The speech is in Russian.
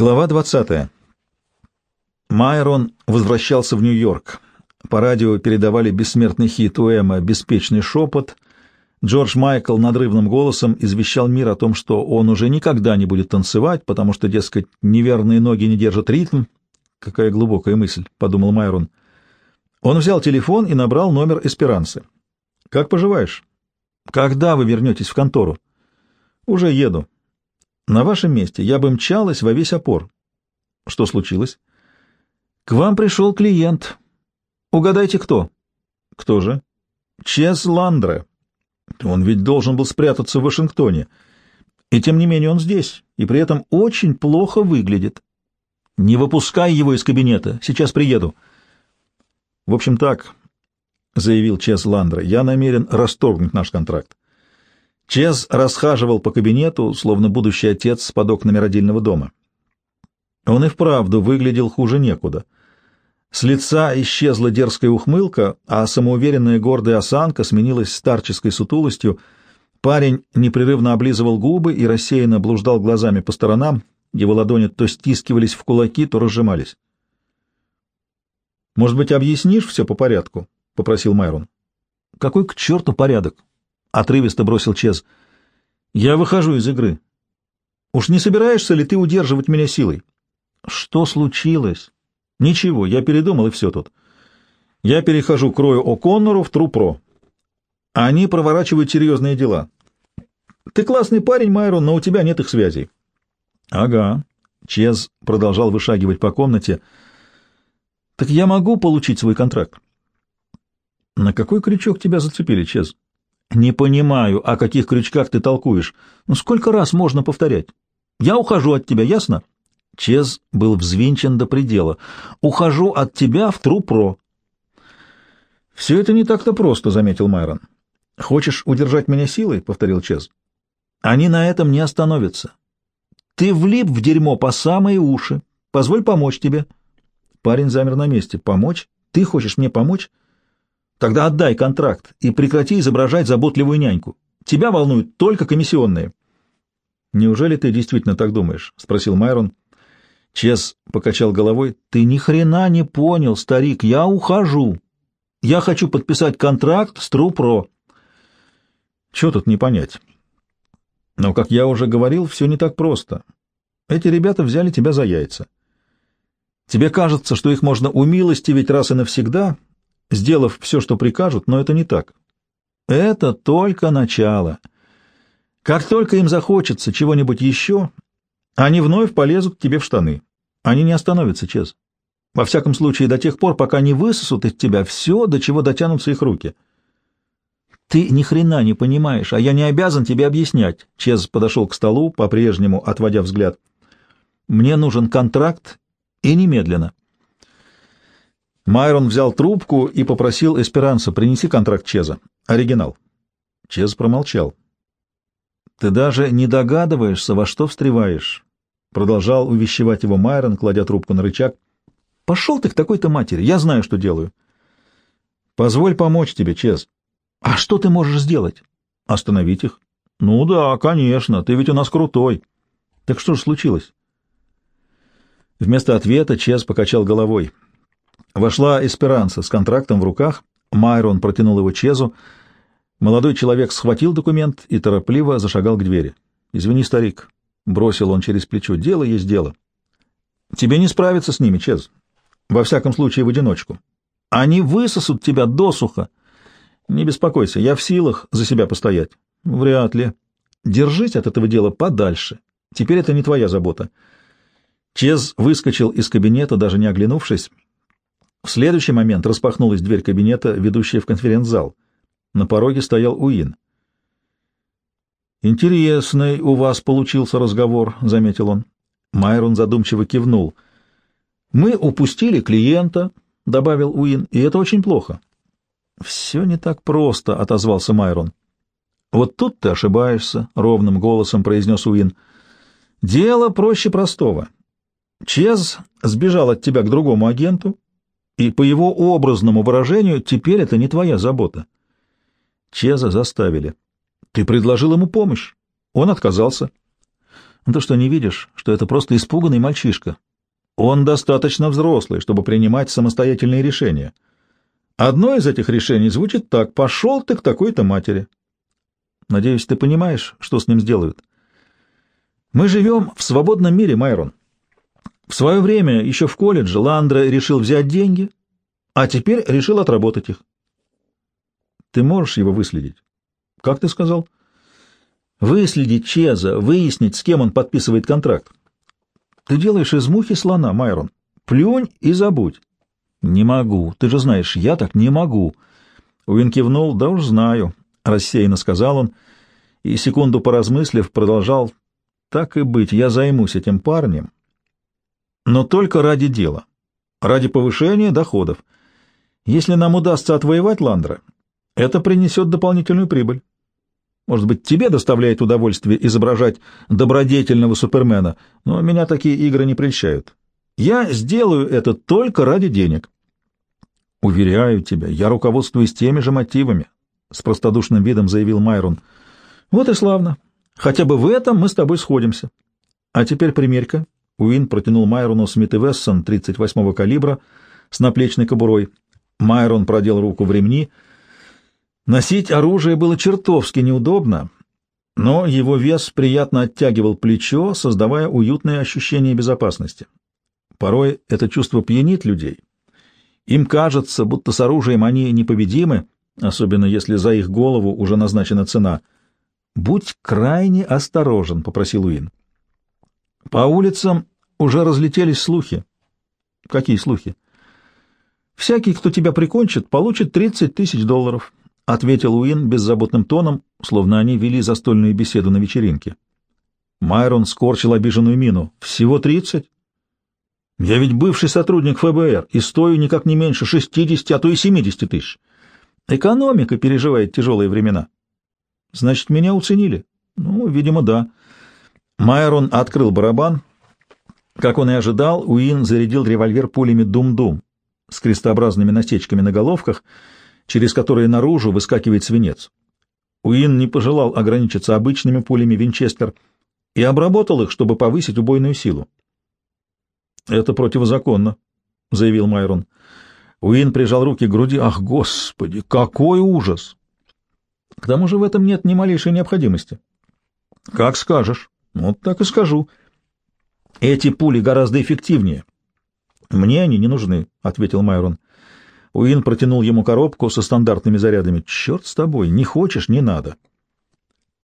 Глава 20. Майрон возвращался в Нью-Йорк. По радио передавали бессмертный хит Уэма «Беспечный шепот». Джордж Майкл надрывным голосом извещал мир о том, что он уже никогда не будет танцевать, потому что, дескать, неверные ноги не держат ритм. Какая глубокая мысль, — подумал Майрон. Он взял телефон и набрал номер Эсперанцы. «Как поживаешь?» «Когда вы вернетесь в контору?» «Уже еду. На вашем месте я бы мчалась во весь опор. Что случилось? К вам пришел клиент. Угадайте, кто? Кто же? Чес Ландре. Он ведь должен был спрятаться в Вашингтоне. И тем не менее он здесь, и при этом очень плохо выглядит. Не выпускай его из кабинета, сейчас приеду. В общем так, — заявил Чес Ландре, — я намерен расторгнуть наш контракт. Чез расхаживал по кабинету, словно будущий отец под окнами родильного дома. Он и вправду выглядел хуже некуда. С лица исчезла дерзкая ухмылка, а самоуверенная гордая осанка сменилась старческой сутулостью. Парень непрерывно облизывал губы и рассеянно блуждал глазами по сторонам, его ладони то стискивались в кулаки, то разжимались. «Может быть, объяснишь все по порядку?» — попросил Майрон. «Какой к черту порядок? — отрывисто бросил Чез. «Я выхожу из игры. Уж не собираешься ли ты удерживать меня силой?» «Что случилось?» «Ничего, я передумал, и все тут. Я перехожу к Рою О'Коннору в Трупро. Они проворачивают серьезные дела. Ты классный парень, Майрон, но у тебя нет их связей». «Ага», — Чез продолжал вышагивать по комнате. «Так я могу получить свой контракт?» «На какой крючок тебя зацепили, Чез?» Не понимаю, о каких крючках ты толкуешь. Ну сколько раз можно повторять? Я ухожу от тебя, ясно? Чез был взвинчен до предела. Ухожу от тебя в Трупро. Все это не так-то просто, заметил Майрон. Хочешь удержать меня силой? повторил Чез. Они на этом не остановятся. Ты влип в дерьмо по самые уши. Позволь помочь тебе. Парень замер на месте. Помочь? Ты хочешь мне помочь? Тогда отдай контракт и прекрати изображать заботливую няньку. Тебя волнуют только комиссионные. Неужели ты действительно так думаешь? спросил Майрон. Чес покачал головой. Ты ни хрена не понял, старик, я ухожу. Я хочу подписать контракт с Трупро. Что тут не понять? Но, как я уже говорил, все не так просто. Эти ребята взяли тебя за яйца. Тебе кажется, что их можно умилостивить раз и навсегда, сделав все, что прикажут, но это не так. Это только начало. Как только им захочется чего-нибудь еще, они вновь полезут к тебе в штаны. Они не остановятся, Чез. Во всяком случае, до тех пор, пока не высосут из тебя все, до чего дотянутся их руки. Ты ни хрена не понимаешь, а я не обязан тебе объяснять. Чез подошел к столу, по-прежнему отводя взгляд. Мне нужен контракт и немедленно. Майрон взял трубку и попросил Эсперанса принеси контракт Чеза. Оригинал. Чез промолчал. «Ты даже не догадываешься, во что встреваешь», — продолжал увещевать его Майрон, кладя трубку на рычаг. «Пошел ты к такой-то матери, я знаю, что делаю». «Позволь помочь тебе, Чез». «А что ты можешь сделать?» «Остановить их». «Ну да, конечно, ты ведь у нас крутой». «Так что же случилось?» Вместо ответа Чез покачал головой. Вошла Эсперанса с контрактом в руках. Майрон протянул его Чезу. Молодой человек схватил документ и торопливо зашагал к двери. «Извини, старик», — бросил он через плечо, — «дело есть дело». «Тебе не справиться с ними, Чез. Во всяком случае, в одиночку. Они высосут тебя досуха. Не беспокойся, я в силах за себя постоять». «Вряд ли. Держись от этого дела подальше. Теперь это не твоя забота». Чез выскочил из кабинета, даже не оглянувшись. В следующий момент распахнулась дверь кабинета, ведущая в конференц-зал. На пороге стоял Уин. «Интересный у вас получился разговор», — заметил он. Майрон задумчиво кивнул. «Мы упустили клиента», — добавил Уин, — «и это очень плохо». «Все не так просто», — отозвался Майрон. «Вот тут ты ошибаешься», — ровным голосом произнес Уин. «Дело проще простого. Чез сбежал от тебя к другому агенту, и по его образному выражению теперь это не твоя забота. Чеза заставили. Ты предложил ему помощь. Он отказался. Ну, ты что, не видишь, что это просто испуганный мальчишка? Он достаточно взрослый, чтобы принимать самостоятельные решения. Одно из этих решений звучит так «пошел ты к такой-то матери». Надеюсь, ты понимаешь, что с ним сделают. Мы живем в свободном мире, Майрон. В свое время, еще в колледже, Ландра решил взять деньги, а теперь решил отработать их. Ты можешь его выследить? Как ты сказал? Выследить Чеза, выяснить, с кем он подписывает контракт. Ты делаешь из мухи слона, Майрон. Плюнь и забудь. Не могу. Ты же знаешь, я так не могу. Уин кивнул. Да уж знаю. Рассеянно сказал он. И секунду поразмыслив, продолжал. Так и быть, я займусь этим парнем. Но только ради дела. Ради повышения доходов. Если нам удастся отвоевать Ландра, это принесет дополнительную прибыль. Может быть, тебе доставляет удовольствие изображать добродетельного супермена, но меня такие игры не прельщают. Я сделаю это только ради денег. Уверяю тебя, я руководствуюсь теми же мотивами, — с простодушным видом заявил Майрон. Вот и славно. Хотя бы в этом мы с тобой сходимся. А теперь примерь-ка. Уин протянул Майрону Смит и Вессон 38-го калибра с наплечной кобурой. Майрон продел руку в ремни — Носить оружие было чертовски неудобно, но его вес приятно оттягивал плечо, создавая уютное ощущение безопасности. Порой это чувство пьянит людей. Им кажется, будто с оружием они непобедимы, особенно если за их голову уже назначена цена. «Будь крайне осторожен», — попросил Уин. По улицам уже разлетелись слухи. Какие слухи? Всякий, кто тебя прикончит, получит 30 тысяч долларов. — ответил Уин беззаботным тоном, словно они вели застольную беседу на вечеринке. Майрон скорчил обиженную мину. «Всего тридцать?» «Я ведь бывший сотрудник ФБР и стою никак не меньше шестидесяти, а то и семидесяти тысяч. Экономика переживает тяжелые времена». «Значит, меня уценили?» «Ну, видимо, да». Майрон открыл барабан. Как он и ожидал, Уин зарядил револьвер пулями «Дум-Дум» с крестообразными насечками на головках — через которые наружу выскакивает свинец. Уин не пожелал ограничиться обычными пулями Винчестер и обработал их, чтобы повысить убойную силу. «Это противозаконно», — заявил Майрон. Уин прижал руки к груди. «Ах, Господи, какой ужас!» «К тому же в этом нет ни малейшей необходимости». «Как скажешь». «Вот так и скажу». «Эти пули гораздо эффективнее». «Мне они не нужны», — ответил Майрон. Уин протянул ему коробку со стандартными зарядами. «Черт с тобой, не хочешь — не надо».